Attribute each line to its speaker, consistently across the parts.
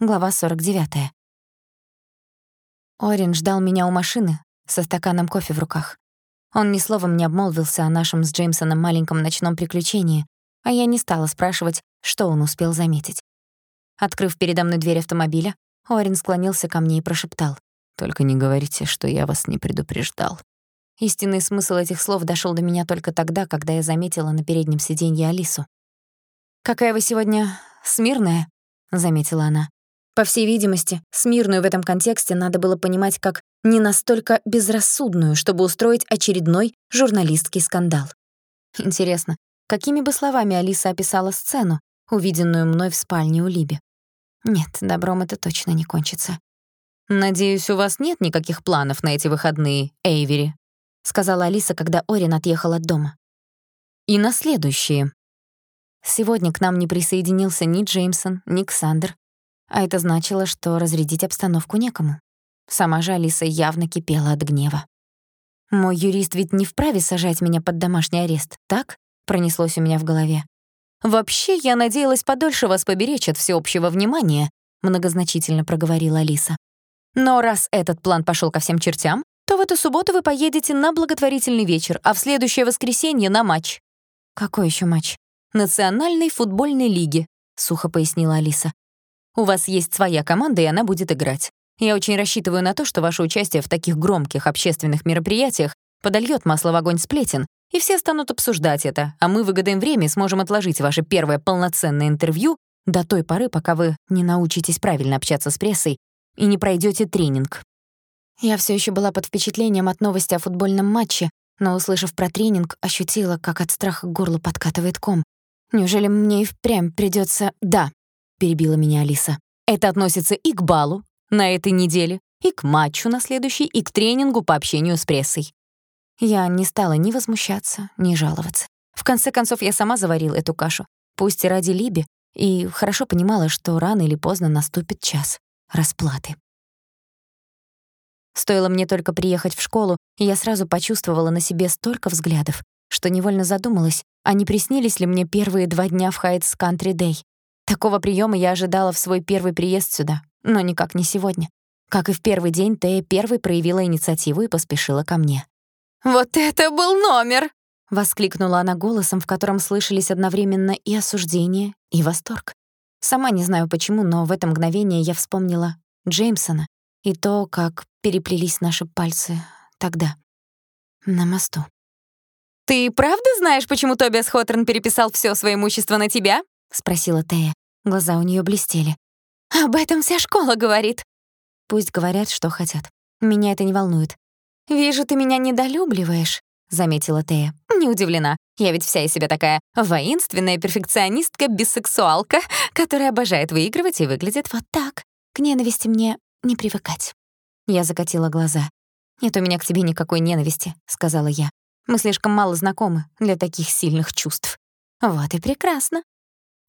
Speaker 1: Глава 49. Орин ждал меня у машины со стаканом кофе в руках. Он ни словом не обмолвился о нашем с Джеймсоном маленьком ночном приключении, а я не стала спрашивать, что он успел заметить. Открыв передо мной дверь автомобиля, Орин склонился ко мне и прошептал.
Speaker 2: «Только не говорите, что я вас не предупреждал».
Speaker 1: Истинный смысл этих слов дошёл до меня только тогда, когда я заметила на переднем сиденье Алису. «Какая вы сегодня смирная», — заметила она. По всей видимости, смирную в этом контексте надо было понимать как не настолько безрассудную, чтобы устроить очередной журналистский скандал. Интересно, какими бы словами Алиса описала сцену, увиденную мной в спальне у Либи? Нет, добром это точно не кончится.
Speaker 2: «Надеюсь, у вас нет никаких планов на эти выходные, Эйвери», сказала Алиса, когда Орин отъехал от дома. «И на следующие».
Speaker 1: Сегодня к нам не присоединился ни Джеймсон, ни Ксандр, а это значило, что разрядить обстановку некому. Сама же Алиса явно кипела от гнева. «Мой юрист ведь не вправе сажать меня под домашний арест, так?» — пронеслось у меня в голове.
Speaker 2: «Вообще, я надеялась подольше вас поберечь от всеобщего внимания», — многозначительно проговорила Алиса. «Но раз этот план пошел ко всем чертям, то в эту субботу вы поедете на благотворительный вечер, а в следующее воскресенье на матч».
Speaker 1: «Какой еще матч?»
Speaker 2: «Национальной футбольной лиги», — сухо пояснила Алиса. У вас есть своя команда, и она будет играть. Я очень рассчитываю на то, что ваше участие в таких громких общественных мероприятиях подольёт масло в огонь сплетен, и все станут обсуждать это, а мы выгодаем время и сможем отложить ваше первое полноценное интервью до той поры, пока вы не научитесь правильно общаться с прессой и не пройдёте тренинг.
Speaker 1: Я всё ещё была под впечатлением от новости о футбольном матче, но, услышав про тренинг, ощутила, как от страха к горлу подкатывает ком. Неужели мне и впрямь придётся...
Speaker 2: Да, — перебила меня Алиса. «Это относится и к балу на этой неделе, и к матчу на следующий, и к тренингу по общению с прессой».
Speaker 1: Я не стала ни возмущаться, ни жаловаться. В конце концов, я сама заварила эту кашу, пусть и ради Либи, и хорошо понимала, что рано или поздно наступит час расплаты. Стоило мне только приехать в школу, и я сразу почувствовала на себе столько взглядов, что невольно задумалась, а не приснились ли мне первые два дня в Хайтс Кантри Дэй. Такого приема я ожидала в свой первый приезд сюда, но никак не сегодня. Как и в первый день, Тея первой проявила инициативу и поспешила ко мне.
Speaker 2: «Вот это был номер!»
Speaker 1: — воскликнула она голосом, в котором слышались одновременно и осуждение, и восторг. Сама не знаю почему, но в это мгновение я вспомнила Джеймсона и то, как переплелись наши пальцы тогда, на мосту.
Speaker 2: «Ты правда знаешь, почему Тобиас Хоторн переписал всё свое имущество на тебя?»
Speaker 1: — спросила Тея. Глаза у неё блестели.
Speaker 2: «Об этом вся школа говорит».
Speaker 1: «Пусть говорят, что хотят. Меня это не волнует».
Speaker 2: «Вижу, ты меня недолюбливаешь», — заметила Тея. «Не удивлена. Я ведь вся из себя такая воинственная перфекционистка-бисексуалка, которая обожает выигрывать и выглядит вот так.
Speaker 1: К ненависти мне не привыкать». Я закатила глаза. «Нет у меня к тебе никакой ненависти», — сказала я. «Мы слишком мало знакомы для таких сильных чувств».
Speaker 2: «Вот и прекрасно»,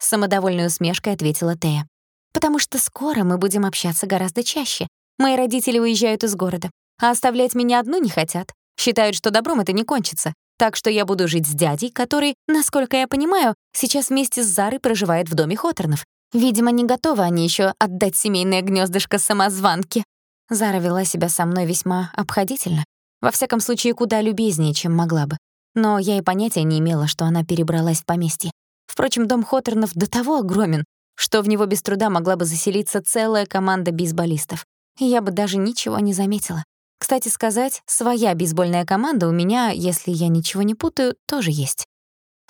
Speaker 1: самодовольной усмешкой ответила Тея. «Потому что скоро мы будем общаться гораздо чаще. Мои родители уезжают из города, а оставлять меня одну не хотят. Считают, что добром это не кончится. Так что я буду жить с дядей, который, насколько я понимаю, сейчас вместе с Зарой проживает в доме Хоторнов. Видимо, не готовы они еще отдать семейное гнездышко самозванке». Зара вела себя со мной весьма обходительно. Во всяком случае, куда любезнее, чем могла бы. Но я и понятия не имела, что она перебралась в поместье. Впрочем, дом Хоторнов до того огромен, что в него без труда могла бы заселиться целая команда бейсболистов. И я бы даже ничего не заметила. Кстати сказать, своя бейсбольная команда у меня, если я ничего не путаю, тоже есть.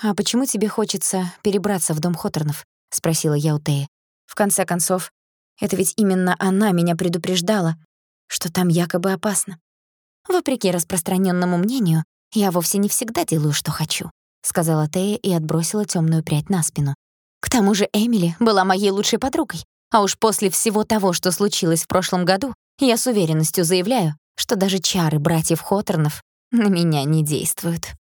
Speaker 1: «А почему тебе хочется перебраться в дом Хоторнов?» — спросила я у Теи. В конце концов, это ведь именно она меня предупреждала, что там якобы опасно. Вопреки распространенному мнению, я вовсе не всегда делаю, что хочу. — сказала Тея и отбросила темную прядь на спину. «К тому же Эмили была моей лучшей подругой. А уж после всего того, что случилось в прошлом году, я с уверенностью заявляю, что даже чары братьев Хоторнов на меня не действуют».